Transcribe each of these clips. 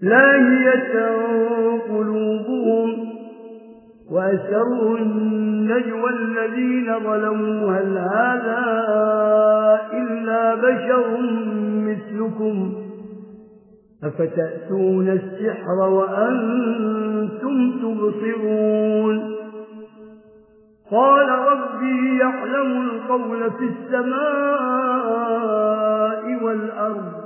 لا هي قلوبهم وأسروا النجوى الذين ظلموا هل هذا إلا بشر مثلكم أفتأتون السحر وأنتم تبصرون قال ربي يعلم القول في السماء والأرض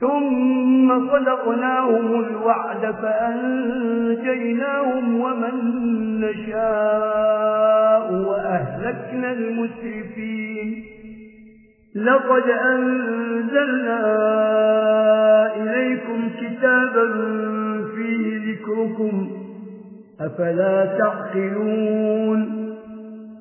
ثم خلقناهم الوعد فأنجيناهم ومن نشاء وأهلكنا المسرفين. لقد أنزلنا إليكم كتابا فيه ذكركم. أفلا تعقلون؟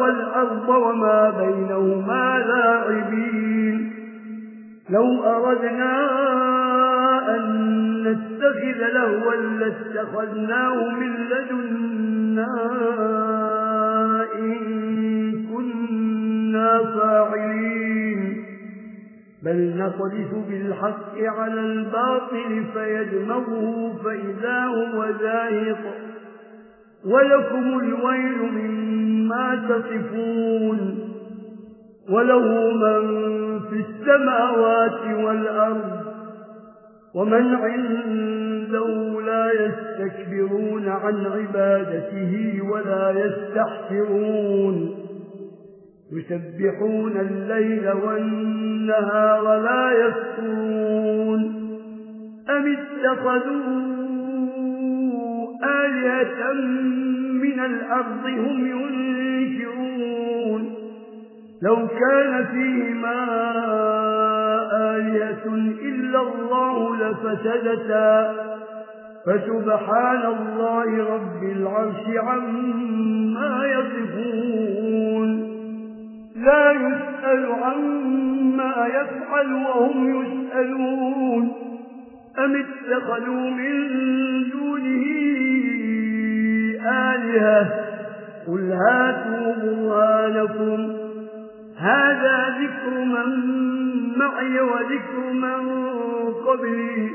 والأرض وما بينهما لاعبين. لو أردنا أن نتخذ لهوا لاتخذناه من لدنا إن كنا فاعلين. بل نقدس بالحق على الباطل فيجمغه فإذا هو ذاهق ولكم الويل مما تصفون وله من في السماوات والأرض ومن عنده لا يستكبرون عن عبادته ولا يستحفرون يسبحون الليل والنهار لا يفترون أم اتخذون آية من الأرض هم ينشرون لو كان فيهما آية إلا الله لفسدتا. فسبحان الله رب العرش عما يصفون. لا يسأل عما يفعل وهم يسألون. أم اتخذوا من دونه آلهة قل هاتوا برهانكم. هذا ذكر من معي وذكر من قبلي.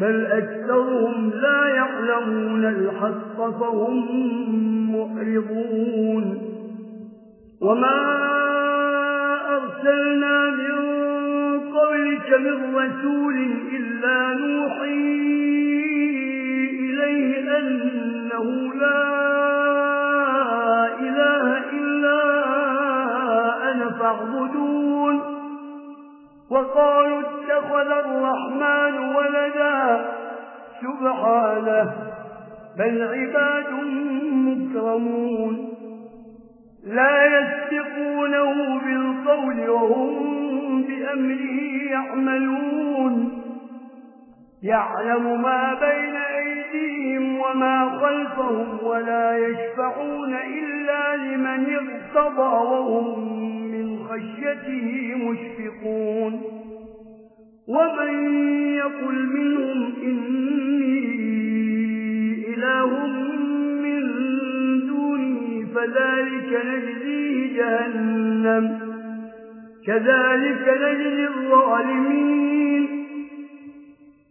بل أكثرهم لا يعلمون الحق فهم مؤرضون وما أرسلنا من قبلك من رسول إلا نوحي إليه أنه لا إله إلا أنا فاعبدون. وقالوا اتخذ الرحمن ولدا. سبحانه بل عباد مكرمون. لا يستقونه بالقول وهم بأمره يعملون. يعلم ما بين أيديهم وما خلفهم ولا يشفعون إلا لمن ارتضى وهم من خشيته مشفقون ومن يقل منهم إني إله من دوني فذلك نجزيه جهنم كذلك نجزي الظالمين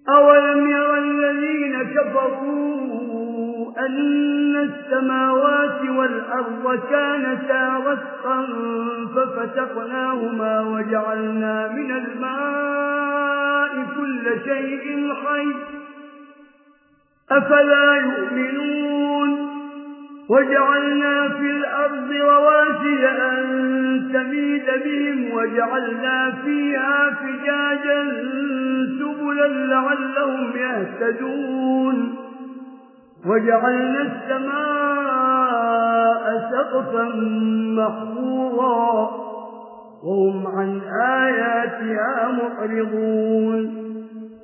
أولم يرى الذين كفروا أن السماوات والأرض كانتا غسقا ففتقناهما وجعلنا من الماء كل شيء حي أفلا يؤمنون وجعلنا في الأرض رواسل أن تميد بهم وجعلنا فيها فجاجا سبلا لعلهم يهتدون. وجعلنا السماء سقفا محفورا وهم عن آياتها معرضون.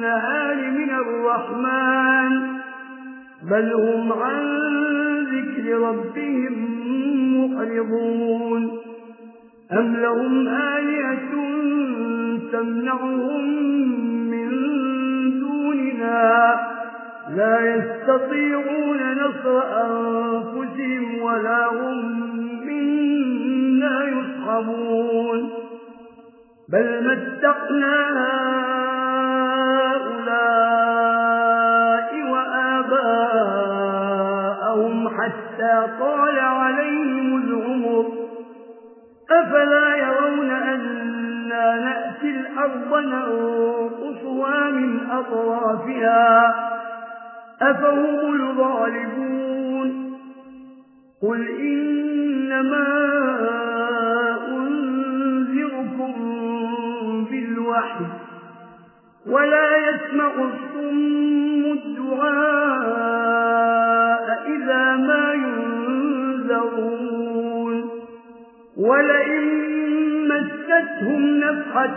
النهار من الرحمن. بل هم عن ذكر ربهم مقرضون أم لهم آلية تمنعهم من دوننا؟ لا يستطيعون نصر أنفسهم ولا هم منا يصحبون بل متقنا الأرض ننقصها من أطرافها أفهم الظالمون قل إنما أنذركم بالوحي ولا يسمع الصم الدعاء إذا ما ينذرون ولئن مستهم نفحة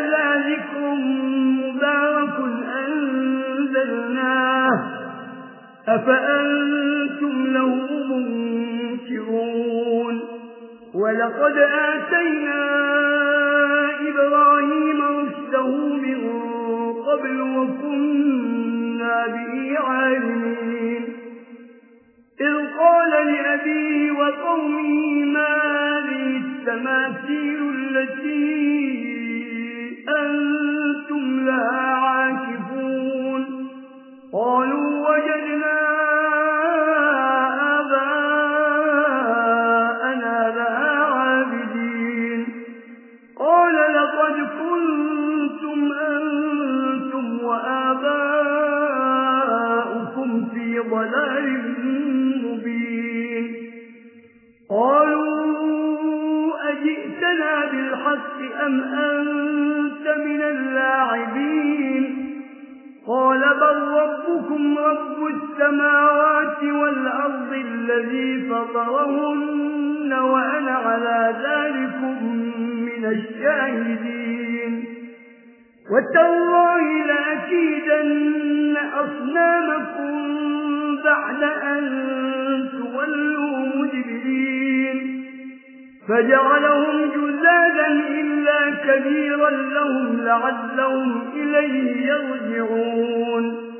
أفأنتم له منكرون ولقد آتينا إبراهيم رشده من قبل وكنا به عالمين. إذ قال لأبيه وقومه ما لي التماثيل التي أنتم لها السماوات والأرض الذي فطرهن وأنا على ذلك من الشاهدين. وتالله لأكيدن أصنامكم بعد أن تولوا مجبرين فجعلهم جزادا إلا كبيرا لهم لعلهم إليه يرجعون.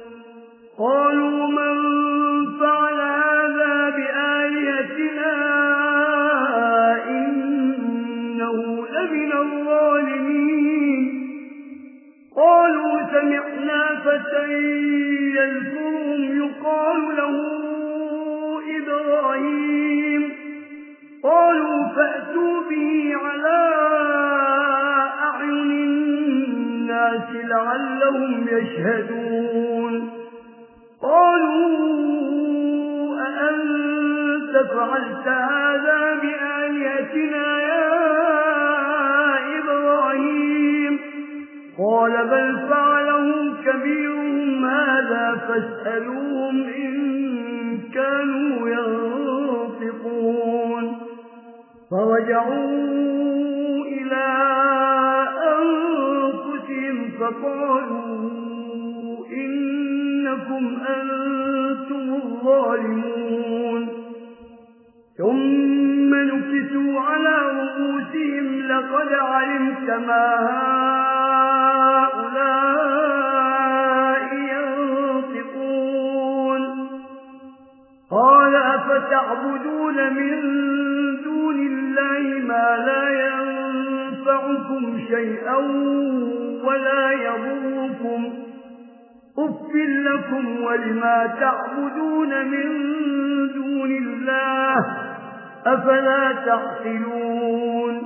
أفلا تعقلون؟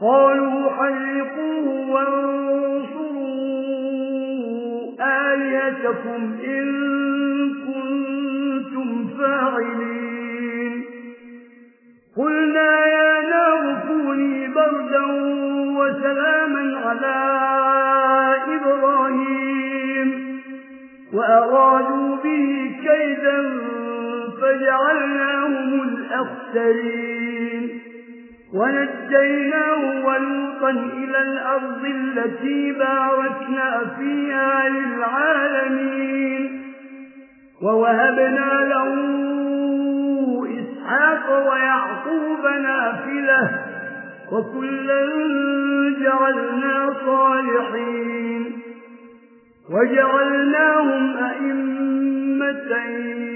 قالوا حلقوه وانصروا آليتكم إن كنتم فاعلين. قلنا يا نار كوني بردا وسلاما على إبراهيم. وأرادوا به كيدا فجعلناه المرسلين. ونجيناه ولوطا إلى الأرض التي باركنا فيها للعالمين. ووهبنا له إسحاق ويعقوب نافلة. وكلا جعلنا صالحين. وجعلناهم أئمتين.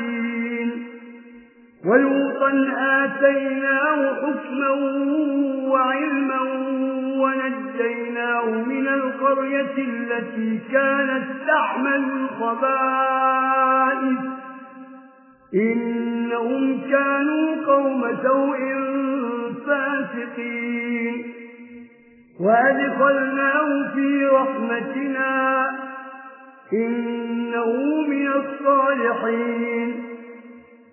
ولوطا آتيناه حكما وعلما ونجيناه من القرية التي كانت تحمل الخبائث إنهم كانوا قوم سوء فاسقين وأدخلناه في رحمتنا إنه من الصالحين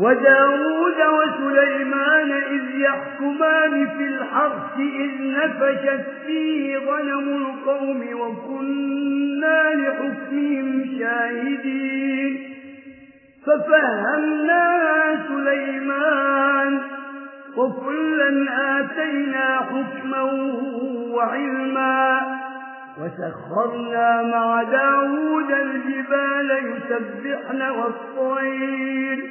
وداود وسليمان إذ يحكمان في الحرث إذ نفشت فيه ظلم القوم وكنا لحكمهم شاهدين. ففهمنا سليمان وكلا آتينا حكما وعلما وسخرنا مع داود الجبال يسبحن والطير.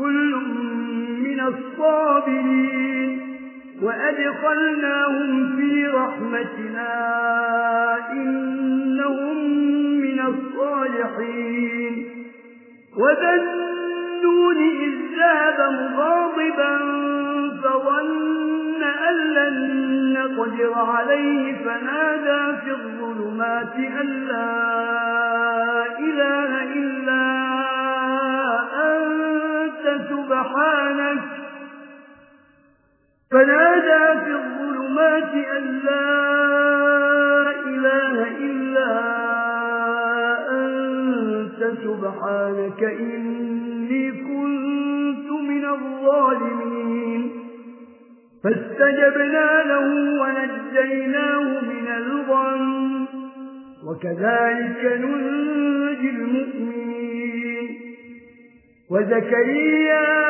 كل من الصابرين وأدخلناهم في رحمتنا إنهم من الصالحين وذنون إذ ذاب مغاضبا فظن أن لن نقدر عليه فنادى في الظلمات أن لا إله إلا سبحانك فنادى في الظلمات أن لا إله إلا أنت سبحانك إني كنت من الظالمين. فاستجبنا له ونجيناه من الظن وكذلك ننجي المؤمنين. وزكريا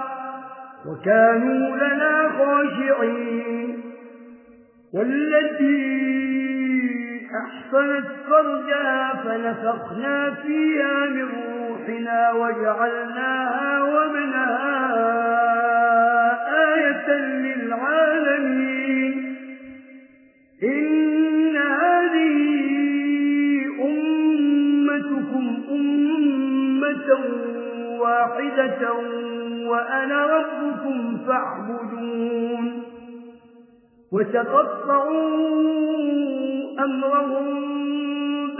وكانوا لنا خاشعين. والتي أحسنت فرجها فنفخنا فيها من روحنا وجعلناها ومنها آية للعالمين. إن هذه أمتكم أمة واحدة وأنا ربكم فاعبدون. وتقطعوا أمرهم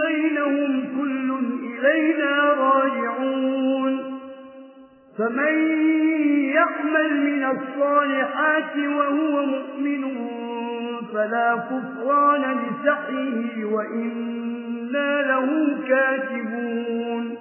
بينهم كل إلينا راجعون. فمن يعمل من الصالحات وهو مؤمن فلا كفران لسحيه وإنا له كاتبون.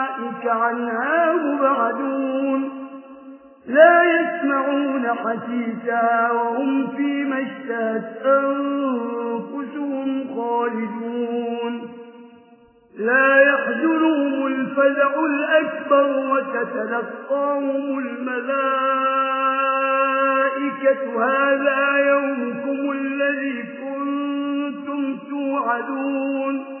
أولئك عنها مبعدون. لا يسمعون حسيسا وهم فيما اشتهت أنفسهم خالدون. لا يحزنهم الفزع الأكبر وتتلقاهم الملائكة. هذا يومكم الذي كنتم توعدون.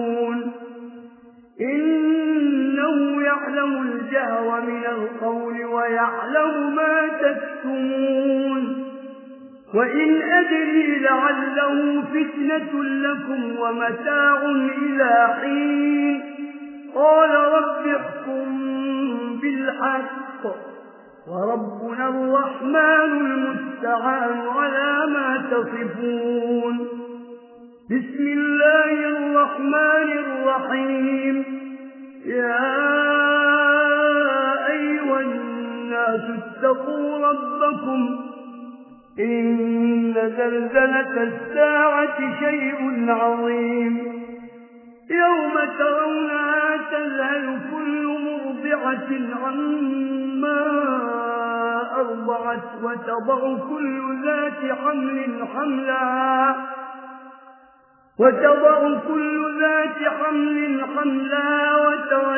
الجهر من القول ويعلم ما تكتمون. وإن أدري لعله فتنة لكم ومتاع إلى حين. قال رب احكم بالحق. وربنا الرحمن المستعان على ما تصفون. بسم الله الرحمن الرحيم. يا تتقوا ربكم إن زلزلة الساعة شيء عظيم. يوم ترونها تذهل كل مرضعة عما أرضعت وتضع كل ذات حمل حملها وتضع كل ذات حمل حملها وترى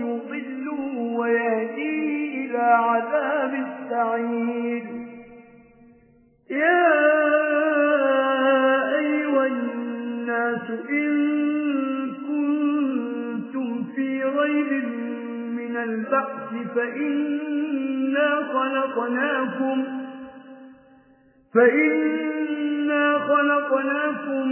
ويهدي إلى عذاب السعيد يا أيها الناس إن كنتم في غير من البحث فإنا خلقناكم فإنا خلقناكم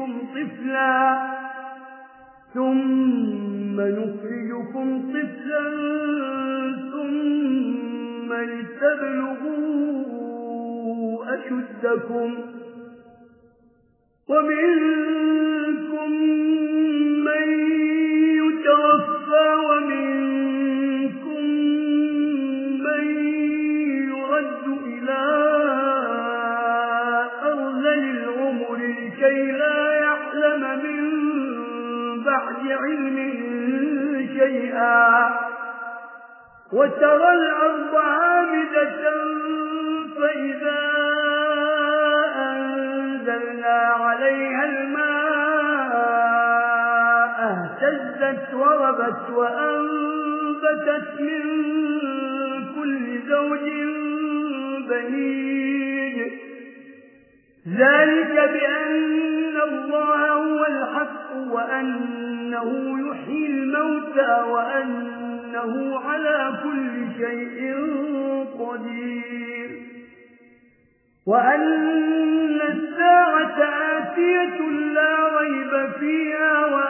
يخرجكم طفلا ثم يخرجكم طفلا ثم لتبلغوا أشدكم ومنكم من يتوفى نمت وربت وأنبتت من كل زوج بنيج ذلك بأن الله هو الحق وأنه يحيي الموتى وأنه على كل شيء قدير. وأن الساعة آتية لا ريب فيها وأن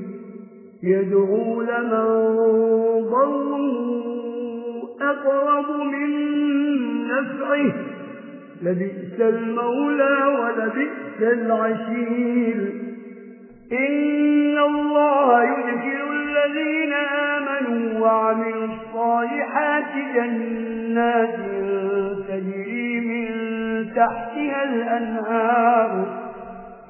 يدعو لمن ضره أقرب من نفعه. لبئس المولى ولبئس العشير. إن الله يدخل الذين آمنوا وعملوا الصالحات جنات تجري من تحتها الأنهار.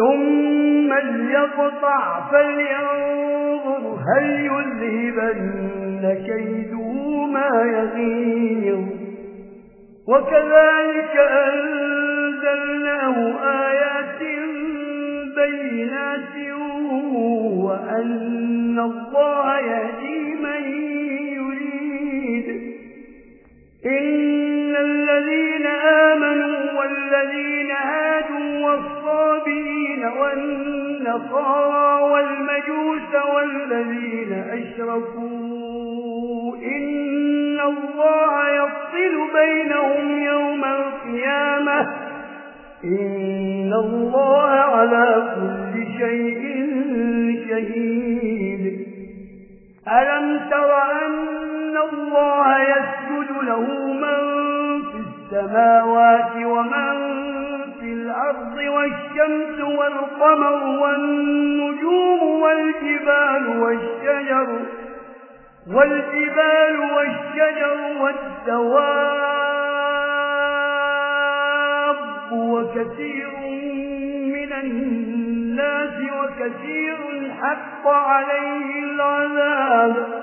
ثم ليقطع فلينظر هل يذهبن كيده ما يغير وكذلك أنزلناه آيات بينات وأن الله يهدي من يريد إن الذين آمنوا والذين هادوا والصابرين والنصارى والمجوس والذين أشرفوا إن الله يفصل بينهم يوم القيامة إن الله على كل شيء شهيد ألم تر أن الله يسجد له من السماوات ومن في الأرض والشمس والقمر والنجوم والجبال والشجر والجبال والشجر والدواب وكثير من الناس وكثير حق عليه العذاب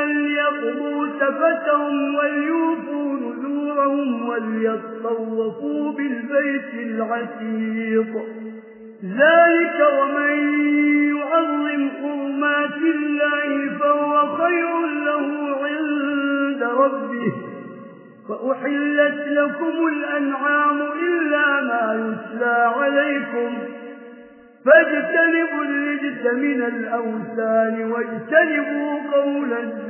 فليقضوا تفتهم وليوفوا نذورهم وليطوفوا بالبيت العتيق. ذلك ومن يعظم قرمات الله فهو خير له عند ربه. فأحلت لكم الأنعام إلا ما يتلى عليكم. فاجتنبوا الرجس من الأوثان واجتنبوا قول الزمان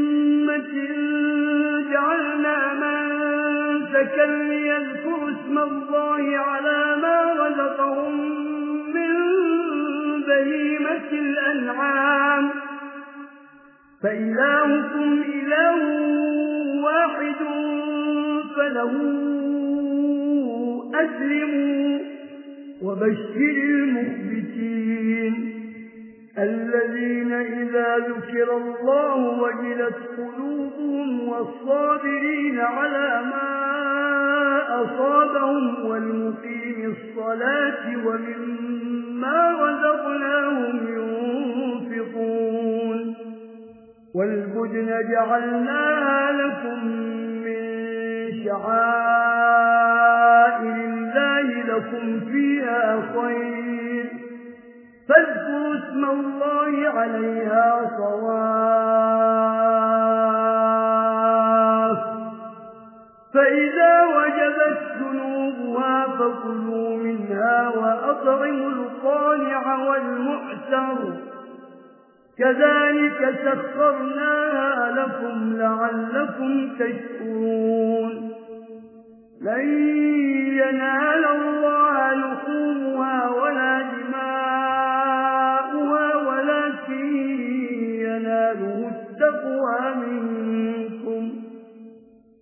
نفسك ليذكر اسم الله على ما رزقهم من بهيمة الأنعام. فإلهكم إله واحد فله أسلموا وبشر المخبتين. الذين إذا ذكر الله وجلت قلوبهم والصابرين على ما أصابهم والمقيم الصلاة ومما رزقناهم ينفقون. والبجن جعلناها لكم من شعائر الله لكم فيها خير. فاذكروا اسم الله عليها صواف. فإن فكلوا منها وأطعموا القانع والمعتر كذلك سخرناها لكم لعلكم تشكرون لن ينال الله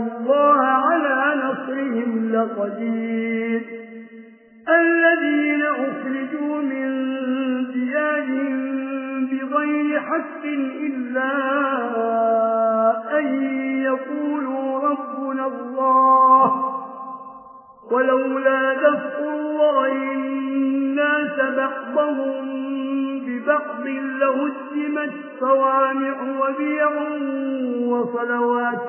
الله على نصرهم لقدير. الذين أخرجوا من ديارهم بغير حق إلا أن يقولوا ربنا الله. ولولا دفع الله الناس بحضهم ببعض لهزمت صوامع وبيع وصلوات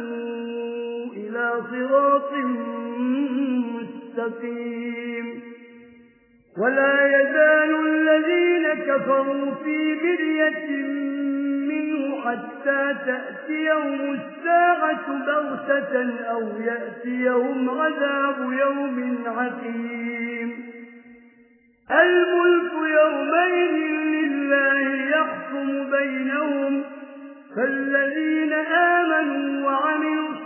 صراط مستقيم. ولا يزال الذين كفروا في برية منه حتى تأتي يوم الساعة بغتة أو يأتي يوم غذاب يوم عقيم. الملك يومين لله يحكم بينهم فالذين آمنوا وعملوا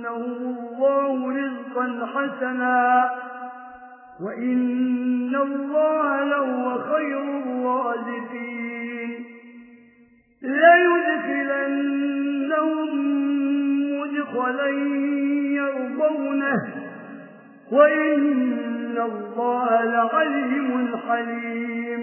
يمنه الله رزقا حسنا. وإن الله لهو خير الرازقين. لا يدخلنهم مدخلا يرضونه. وإن الله لعليم حليم.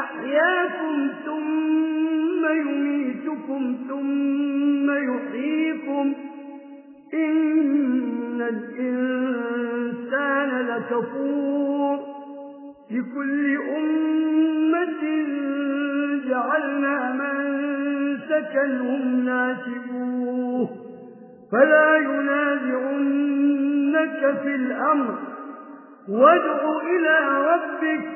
أحياكم ثم يميتكم ثم يحييكم إن الإنسان لكفور لكل أمة جعلنا من سكنهم ناسبوه فلا ينازعنك في الأمر وادع إلى ربك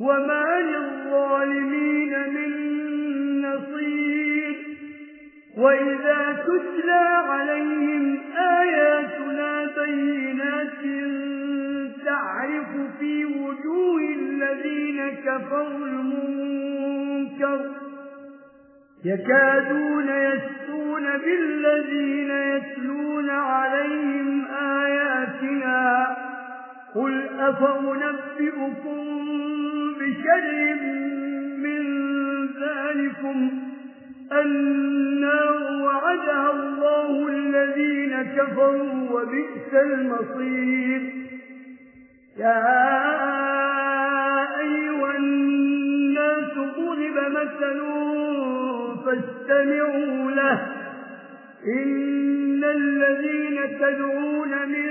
وما للظالمين من نصير وإذا تتلى عليهم آياتنا بينات تعرف في وجوه الذين كفروا المنكر يكادون يسون بالذين يتلون عليهم آياتنا قل أفأنبئكم بشر من ذلكم؟ النار وعدها الله الذين كفروا وبئس المصير. يا أيها الناس طلب مثل فاستمعوا له. إن الذين تدعون من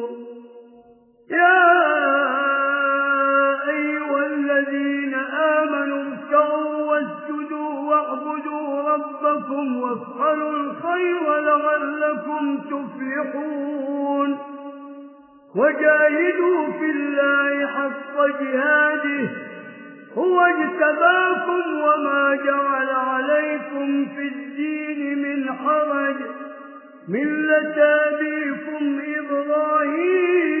يا أيها الذين آمنوا افتروا واسجدوا واعبدوا ربكم وافعلوا الخير لعلكم تفلحون وجاهدوا في الله حق جهاده هو اجتباكم وما جعل عليكم في الدين من حرج ملة أبيكم إبراهيم